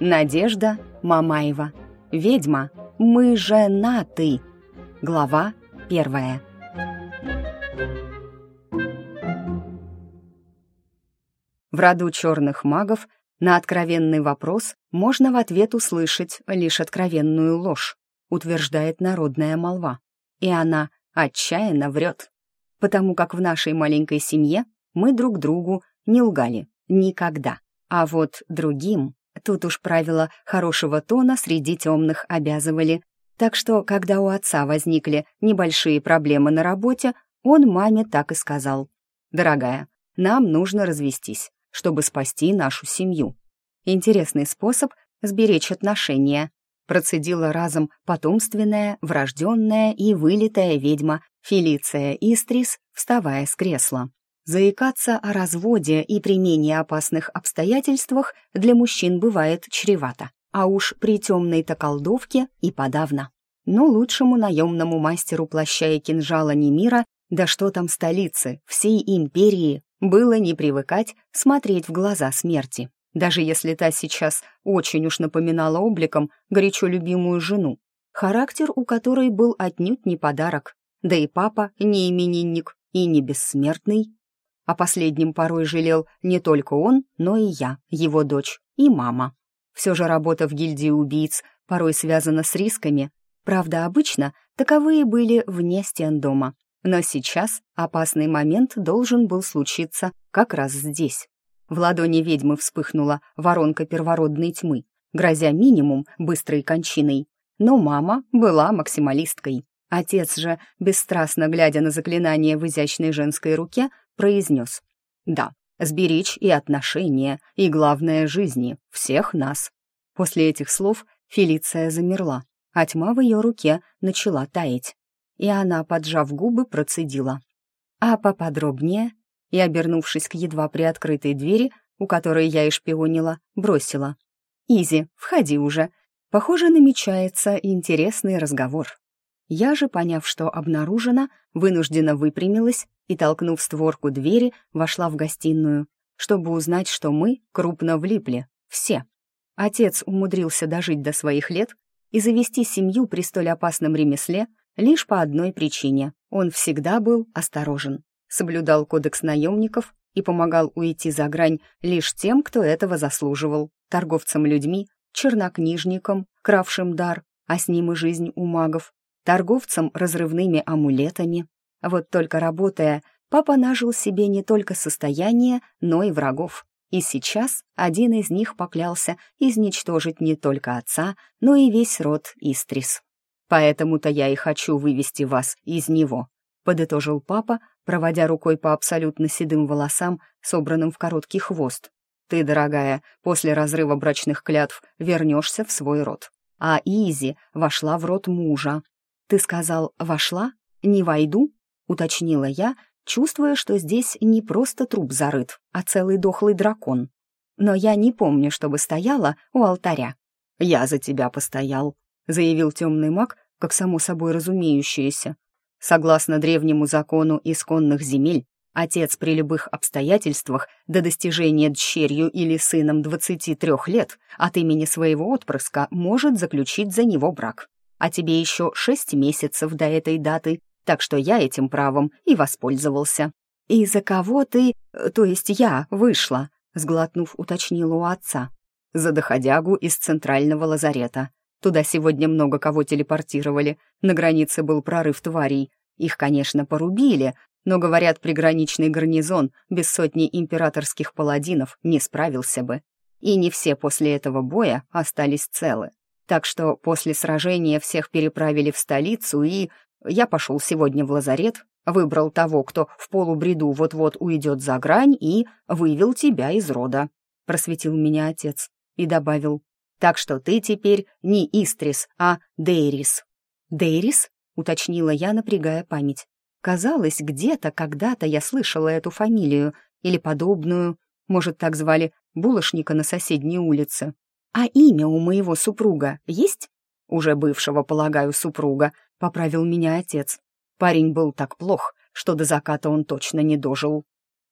Надежда Мамаева. Ведьма. Мы женаты. Глава первая. В роду черных магов на откровенный вопрос можно в ответ услышать лишь откровенную ложь, утверждает народная молва. И она отчаянно врет. Потому как в нашей маленькой семье мы друг другу не лгали. Никогда. А вот другим, тут уж правила хорошего тона среди темных обязывали. Так что, когда у отца возникли небольшие проблемы на работе, он маме так и сказал. «Дорогая, нам нужно развестись чтобы спасти нашу семью. Интересный способ сберечь отношения. Процедила разом потомственная, врожденная и вылитая ведьма Фелиция Истрис, вставая с кресла. Заикаться о разводе и при менее опасных обстоятельствах для мужчин бывает чревато, а уж при темной-то колдовке и подавно. Но лучшему наемному мастеру плаща и кинжала Немира, да что там столицы, всей империи, было не привыкать смотреть в глаза смерти, даже если та сейчас очень уж напоминала обликом горячо любимую жену, характер у которой был отнюдь не подарок, да и папа не именинник и не бессмертный. О последнем порой жалел не только он, но и я, его дочь, и мама. Все же работа в гильдии убийц порой связана с рисками, правда, обычно таковые были вне стен дома, но сейчас опасный момент должен был случиться как раз здесь. В ладони ведьмы вспыхнула воронка первородной тьмы, грозя минимум быстрой кончиной. Но мама была максималисткой. Отец же, бесстрастно глядя на заклинание в изящной женской руке, произнес «Да, сберечь и отношения, и, главное, жизни всех нас». После этих слов Фелиция замерла, а тьма в ее руке начала таять и она, поджав губы, процедила. «А поподробнее?» И, обернувшись к едва приоткрытой двери, у которой я и шпионила, бросила. «Изи, входи уже. Похоже, намечается интересный разговор». Я же, поняв, что обнаружена, вынужденно выпрямилась и, толкнув створку двери, вошла в гостиную, чтобы узнать, что мы крупно влипли. Все. Отец умудрился дожить до своих лет и завести семью при столь опасном ремесле, Лишь по одной причине. Он всегда был осторожен, соблюдал кодекс наемников и помогал уйти за грань лишь тем, кто этого заслуживал, торговцам людьми, чернокнижникам, кравшим дар, а с ним и жизнь у магов, торговцам разрывными амулетами. Вот только работая, папа нажил себе не только состояние, но и врагов. И сейчас один из них поклялся изничтожить не только отца, но и весь род Истрис. Поэтому-то я и хочу вывести вас из него», — подытожил папа, проводя рукой по абсолютно седым волосам, собранным в короткий хвост. «Ты, дорогая, после разрыва брачных клятв вернешься в свой род. А Изи вошла в рот мужа. Ты сказал «вошла»? Не войду?» — уточнила я, чувствуя, что здесь не просто труп зарыт, а целый дохлый дракон. Но я не помню, чтобы стояла у алтаря. «Я за тебя постоял», заявил темный маг, как само собой разумеющееся. Согласно древнему закону исконных земель, отец при любых обстоятельствах до достижения дщерью или сыном 23 лет от имени своего отпрыска может заключить за него брак. А тебе еще шесть месяцев до этой даты, так что я этим правом и воспользовался. «И за кого ты, то есть я, вышла?» сглотнув, уточнила у отца. «За доходягу из центрального лазарета», Туда сегодня много кого телепортировали. На границе был прорыв тварей. Их, конечно, порубили, но, говорят, приграничный гарнизон без сотни императорских паладинов не справился бы. И не все после этого боя остались целы. Так что после сражения всех переправили в столицу, и я пошел сегодня в лазарет, выбрал того, кто в полубреду вот-вот уйдет за грань, и вывел тебя из рода», — просветил меня отец и добавил, так что ты теперь не Истрис, а Дейрис». «Дейрис?» — уточнила я, напрягая память. Казалось, где-то когда-то я слышала эту фамилию или подобную. Может, так звали булочника на соседней улице. «А имя у моего супруга есть?» «Уже бывшего, полагаю, супруга», — поправил меня отец. Парень был так плох, что до заката он точно не дожил.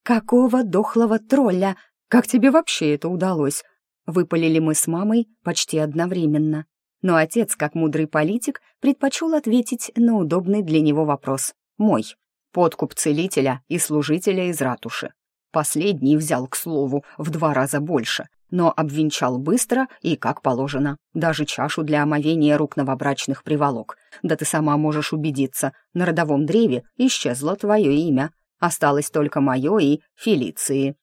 «Какого дохлого тролля? Как тебе вообще это удалось?» Выпалили мы с мамой почти одновременно. Но отец, как мудрый политик, предпочел ответить на удобный для него вопрос. Мой. Подкуп целителя и служителя из ратуши. Последний взял, к слову, в два раза больше, но обвенчал быстро и как положено. Даже чашу для омовения рук новобрачных приволок. Да ты сама можешь убедиться, на родовом древе исчезло твое имя. Осталось только мое и Фелиции.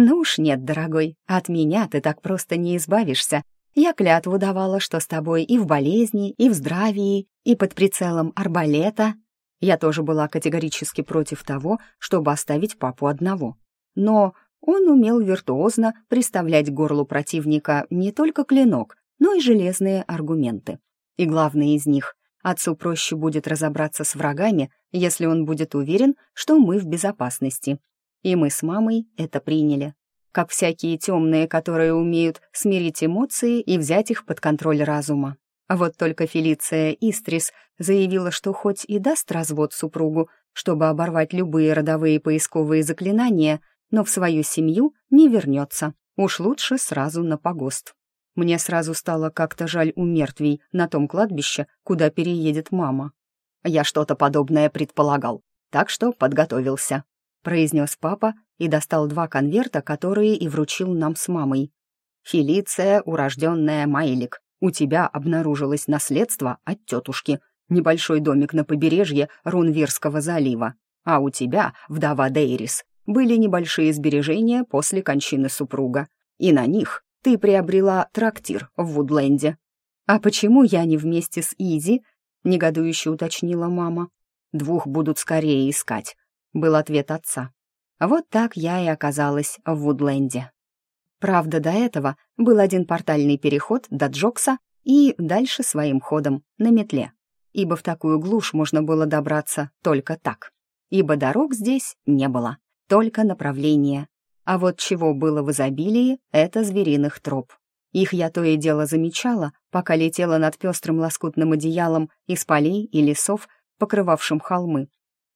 «Ну уж нет, дорогой, от меня ты так просто не избавишься. Я клятву давала, что с тобой и в болезни, и в здравии, и под прицелом арбалета». Я тоже была категорически против того, чтобы оставить папу одного. Но он умел виртуозно приставлять к горлу противника не только клинок, но и железные аргументы. И главный из них — отцу проще будет разобраться с врагами, если он будет уверен, что мы в безопасности. И мы с мамой это приняли. Как всякие темные, которые умеют смирить эмоции и взять их под контроль разума. А вот только Фелиция Истрис заявила, что хоть и даст развод супругу, чтобы оборвать любые родовые поисковые заклинания, но в свою семью не вернется. Уж лучше сразу на погост. Мне сразу стало как-то жаль у мертвей на том кладбище, куда переедет мама. Я что-то подобное предполагал, так что подготовился, произнес папа и достал два конверта, которые и вручил нам с мамой. «Фелиция, урожденная Майлик, у тебя обнаружилось наследство от тетушки, небольшой домик на побережье Рунвирского залива, а у тебя, вдова Дейрис, были небольшие сбережения после кончины супруга, и на них ты приобрела трактир в Вудленде. «А почему я не вместе с Изи?» — негодующе уточнила мама. «Двух будут скорее искать», — был ответ отца. Вот так я и оказалась в Вудленде. Правда, до этого был один портальный переход до Джокса и дальше своим ходом, на метле. Ибо в такую глушь можно было добраться только так. Ибо дорог здесь не было только направление. А вот чего было в изобилии, это звериных троп. Их я то и дело замечала, пока летела над пестрым лоскутным одеялом из полей и лесов, покрывавшим холмы.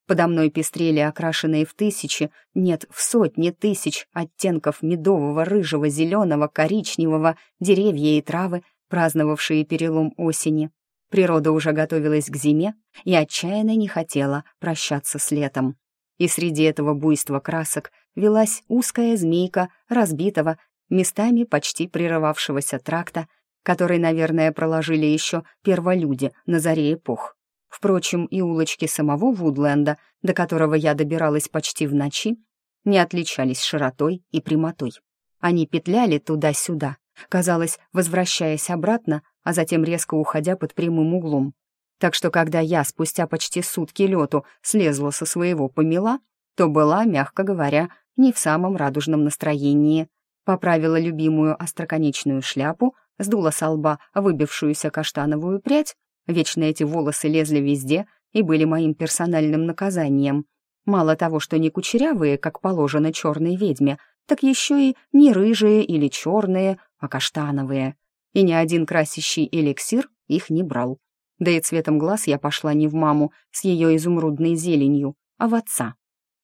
Подо мной пестрели окрашенные в тысячи, нет, в сотни тысяч оттенков медового, рыжего, зеленого, коричневого, деревья и травы, праздновавшие перелом осени. Природа уже готовилась к зиме и отчаянно не хотела прощаться с летом и среди этого буйства красок велась узкая змейка разбитого, местами почти прерывавшегося тракта, который, наверное, проложили еще перволюди на заре эпох. Впрочем, и улочки самого Вудленда, до которого я добиралась почти в ночи, не отличались широтой и прямотой. Они петляли туда-сюда, казалось, возвращаясь обратно, а затем резко уходя под прямым углом. Так что когда я спустя почти сутки лету слезла со своего помела, то была, мягко говоря, не в самом радужном настроении. Поправила любимую остроконечную шляпу, сдула со лба выбившуюся каштановую прядь, вечно эти волосы лезли везде и были моим персональным наказанием. Мало того, что не кучерявые, как положено черной ведьме, так еще и не рыжие или черные, а каштановые. И ни один красящий эликсир их не брал. Да и цветом глаз я пошла не в маму с ее изумрудной зеленью, а в отца.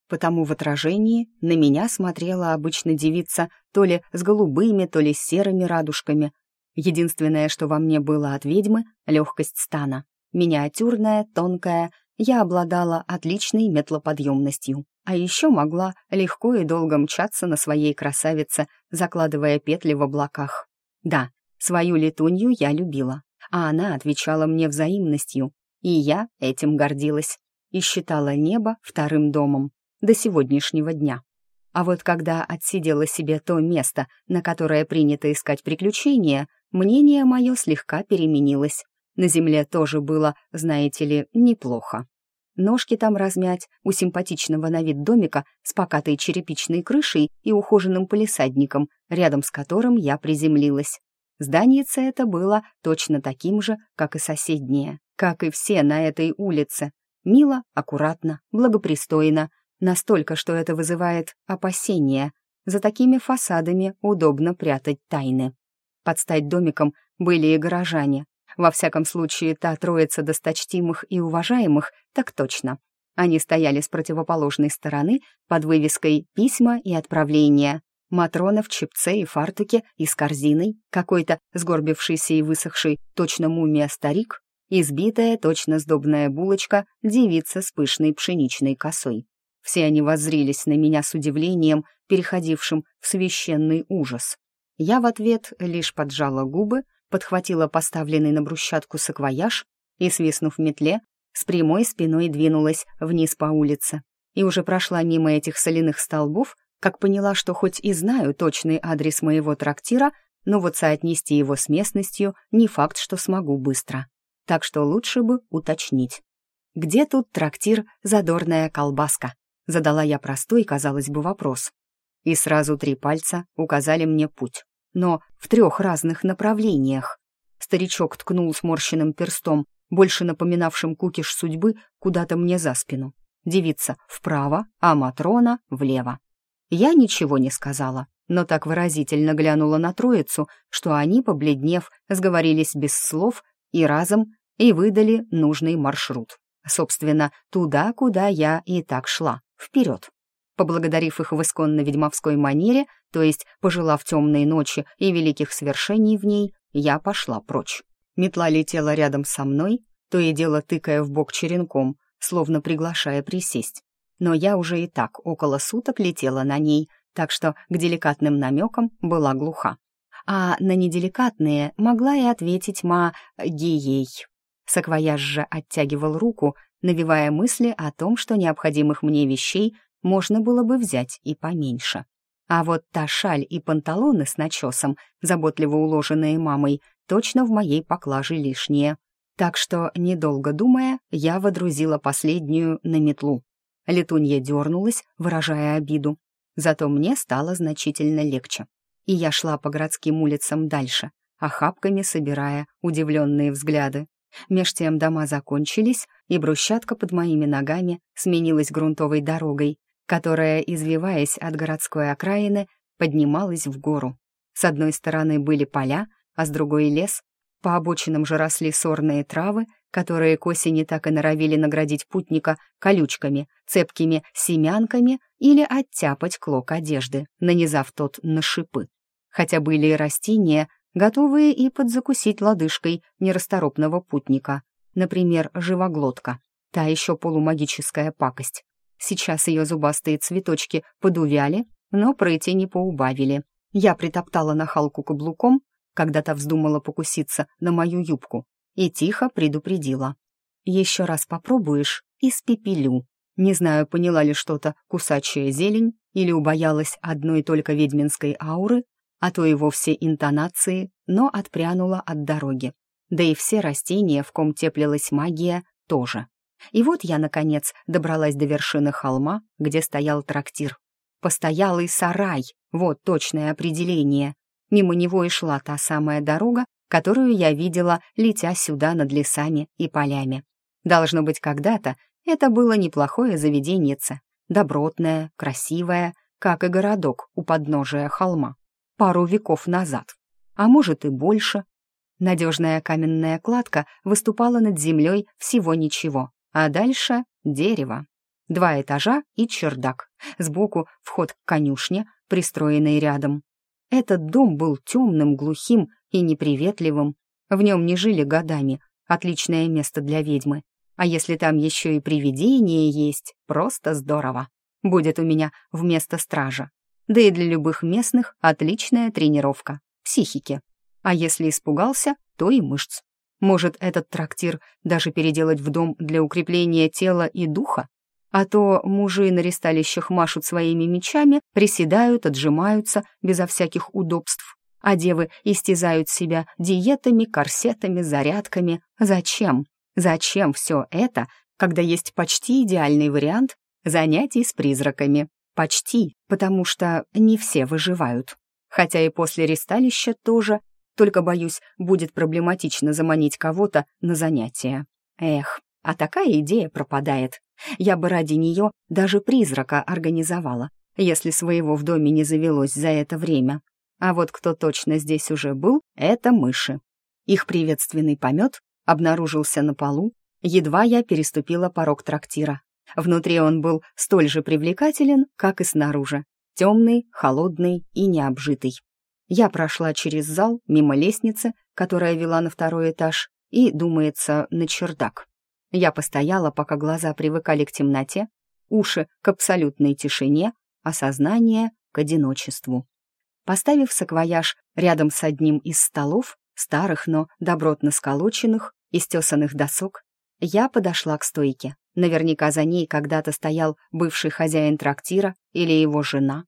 Потому в отражении на меня смотрела обычно девица то ли с голубыми, то ли с серыми радужками. Единственное, что во мне было от ведьмы — легкость стана. Миниатюрная, тонкая, я обладала отличной метлоподъемностью, а еще могла легко и долго мчаться на своей красавице, закладывая петли в облаках. Да, свою летунью я любила, а она отвечала мне взаимностью, и я этим гордилась и считала небо вторым домом до сегодняшнего дня. А вот когда отсидела себе то место, на которое принято искать приключения, мнение мое слегка переменилось. На земле тоже было, знаете ли, неплохо. Ножки там размять у симпатичного на вид домика с покатой черепичной крышей и ухоженным полисадником, рядом с которым я приземлилась. Зданице это было точно таким же, как и соседнее, как и все на этой улице. Мило, аккуратно, благопристойно, настолько, что это вызывает опасения. За такими фасадами удобно прятать тайны. Под стать домиком были и горожане. Во всяком случае, та троица досточтимых и уважаемых, так точно. Они стояли с противоположной стороны под вывеской «Письма и отправления». Матрона в чепце и фартуке и с корзиной, какой-то сгорбившийся и высохший, точно мумия старик, избитая, точно сдобная булочка, девица с пышной пшеничной косой. Все они воззрились на меня с удивлением, переходившим в священный ужас. Я в ответ лишь поджала губы, подхватила поставленный на брусчатку саквояж и, свистнув метле, с прямой спиной двинулась вниз по улице. И уже прошла мимо этих соляных столбов, как поняла, что хоть и знаю точный адрес моего трактира, но вот соотнести его с местностью не факт, что смогу быстро. Так что лучше бы уточнить. «Где тут трактир «Задорная колбаска»?» Задала я простой, казалось бы, вопрос. И сразу три пальца указали мне путь. Но в трех разных направлениях. Старичок ткнул сморщенным перстом, больше напоминавшим кукиш судьбы, куда-то мне за спину. Девица вправо, а Матрона влево. Я ничего не сказала, но так выразительно глянула на троицу, что они, побледнев, сговорились без слов и разом и выдали нужный маршрут. Собственно, туда, куда я и так шла вперед. Поблагодарив их в исконно-ведьмовской манере, то есть пожелав темной ночи и великих свершений в ней, я пошла прочь. Метла летела рядом со мной, то и дело тыкая в бок черенком, словно приглашая присесть. Но я уже и так около суток летела на ней, так что к деликатным намекам была глуха. А на неделикатные могла и ответить ма гией. Саквояж же оттягивал руку, навевая мысли о том, что необходимых мне вещей можно было бы взять и поменьше. А вот та шаль и панталоны с начесом, заботливо уложенные мамой, точно в моей поклаже лишние. Так что, недолго думая, я водрузила последнюю на метлу. Летунья дернулась, выражая обиду. Зато мне стало значительно легче. И я шла по городским улицам дальше, охапками собирая удивленные взгляды. Меж тем дома закончились, и брусчатка под моими ногами сменилась грунтовой дорогой, которая, извиваясь от городской окраины, поднималась в гору. С одной стороны были поля, а с другой — лес. По обочинам же росли сорные травы, которые к осени так и норовили наградить путника колючками, цепкими семянками или оттяпать клок одежды, нанизав тот на шипы. Хотя были и растения, готовые и подзакусить лодыжкой нерасторопного путника. Например, живоглотка, та еще полумагическая пакость. Сейчас ее зубастые цветочки подувяли, но пройти не поубавили. Я притоптала нахалку каблуком, когда та вздумала покуситься на мою юбку, и тихо предупредила. «Еще раз попробуешь — испепелю». Не знаю, поняла ли что-то кусачая зелень или убоялась одной только ведьминской ауры, а то и вовсе интонации, но отпрянула от дороги. Да и все растения, в ком теплилась магия, тоже. И вот я, наконец, добралась до вершины холма, где стоял трактир. Постоялый сарай, вот точное определение. Мимо него и шла та самая дорога, которую я видела, летя сюда над лесами и полями. Должно быть, когда-то это было неплохое заведеньице, добротное, красивое, как и городок у подножия холма пару веков назад, а может и больше. Надежная каменная кладка выступала над землей всего ничего, а дальше — дерево. Два этажа и чердак, сбоку вход к конюшне, пристроенный рядом. Этот дом был темным, глухим и неприветливым. В нем не жили годами, отличное место для ведьмы. А если там еще и привидение есть, просто здорово. Будет у меня вместо стража да и для любых местных отличная тренировка психики. А если испугался, то и мышц. Может, этот трактир даже переделать в дом для укрепления тела и духа? А то мужи на ристалищах машут своими мечами, приседают, отжимаются безо всяких удобств, а девы истязают себя диетами, корсетами, зарядками. Зачем? Зачем все это, когда есть почти идеальный вариант занятий с призраками? Почти, потому что не все выживают. Хотя и после ресталища тоже, только, боюсь, будет проблематично заманить кого-то на занятия. Эх, а такая идея пропадает. Я бы ради нее даже призрака организовала, если своего в доме не завелось за это время. А вот кто точно здесь уже был, это мыши. Их приветственный помет обнаружился на полу, едва я переступила порог трактира. Внутри он был столь же привлекателен, как и снаружи. темный, холодный и необжитый. Я прошла через зал, мимо лестницы, которая вела на второй этаж, и, думается, на чердак. Я постояла, пока глаза привыкали к темноте, уши — к абсолютной тишине, а сознание — к одиночеству. Поставив саквояж рядом с одним из столов, старых, но добротно сколоченных, из тесанных досок, я подошла к стойке. Наверняка за ней когда-то стоял бывший хозяин трактира или его жена.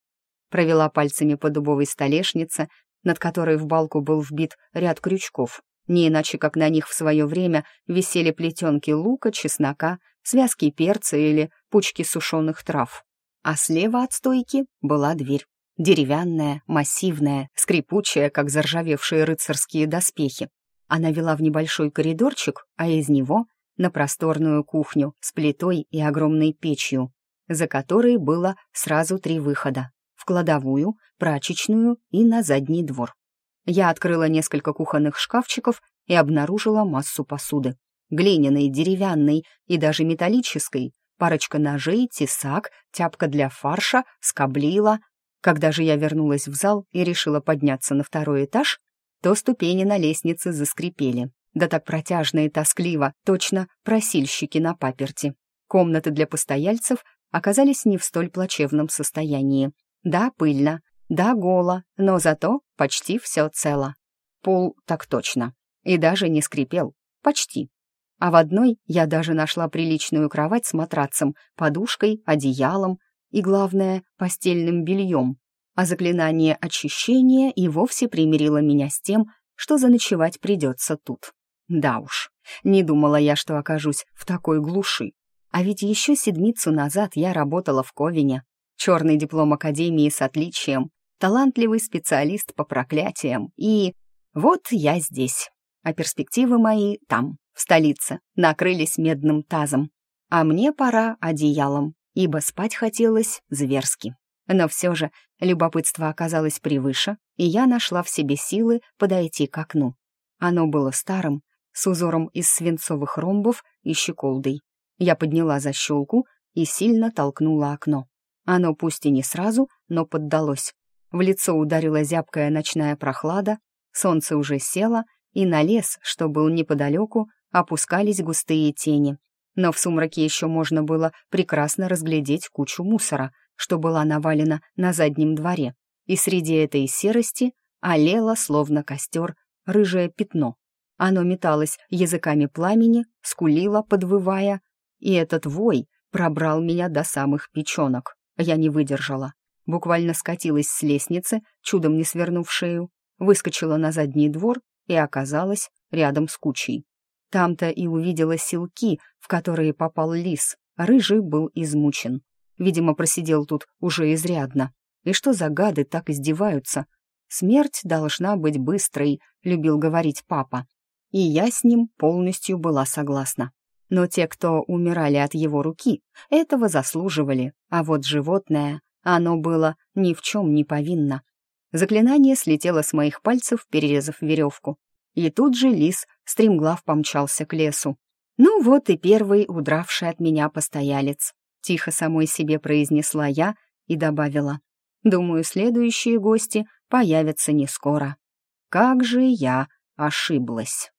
Провела пальцами по дубовой столешнице, над которой в балку был вбит ряд крючков, не иначе как на них в свое время висели плетенки лука, чеснока, связки перца или пучки сушеных трав. А слева от стойки была дверь. Деревянная, массивная, скрипучая, как заржавевшие рыцарские доспехи. Она вела в небольшой коридорчик, а из него — на просторную кухню с плитой и огромной печью, за которой было сразу три выхода — в кладовую, прачечную и на задний двор. Я открыла несколько кухонных шкафчиков и обнаружила массу посуды. Глиняной, деревянной и даже металлической, парочка ножей, тесак, тяпка для фарша, скоблила. Когда же я вернулась в зал и решила подняться на второй этаж, то ступени на лестнице заскрипели. Да так протяжно и тоскливо, точно просильщики на паперти. Комнаты для постояльцев оказались не в столь плачевном состоянии. Да, пыльно, да, голо, но зато почти все цело. Пол так точно. И даже не скрипел. Почти. А в одной я даже нашла приличную кровать с матрацем, подушкой, одеялом и, главное, постельным бельем. А заклинание очищения и вовсе примирило меня с тем, что заночевать придется тут. Да уж, не думала я, что окажусь в такой глуши. А ведь еще седмицу назад я работала в Ковине. Черный диплом Академии с отличием, талантливый специалист по проклятиям. И вот я здесь, а перспективы мои там, в столице, накрылись медным тазом. А мне пора одеялом, ибо спать хотелось зверски. Но все же любопытство оказалось превыше, и я нашла в себе силы подойти к окну. Оно было старым, с узором из свинцовых ромбов и щеколдой. Я подняла защелку и сильно толкнула окно. Оно пусть и не сразу, но поддалось. В лицо ударила зябкая ночная прохлада, солнце уже село, и на лес, что был неподалеку, опускались густые тени. Но в сумраке еще можно было прекрасно разглядеть кучу мусора, что была навалена на заднем дворе, и среди этой серости олело, словно костер, рыжее пятно. Оно металось языками пламени, скулило, подвывая, и этот вой пробрал меня до самых печенок. Я не выдержала буквально скатилась с лестницы, чудом не свернув шею, выскочила на задний двор и оказалась рядом с кучей. Там-то и увидела силки, в которые попал лис. Рыжий был измучен. Видимо, просидел тут уже изрядно. И что за гады так издеваются? Смерть должна быть быстрой, любил говорить папа. И я с ним полностью была согласна. Но те, кто умирали от его руки, этого заслуживали, а вот животное оно было ни в чем не повинно. Заклинание слетело с моих пальцев, перерезав веревку. И тут же лис стремглав помчался к лесу. «Ну вот и первый удравший от меня постоялец», — тихо самой себе произнесла я и добавила. «Думаю, следующие гости появятся не скоро». Как же я ошиблась.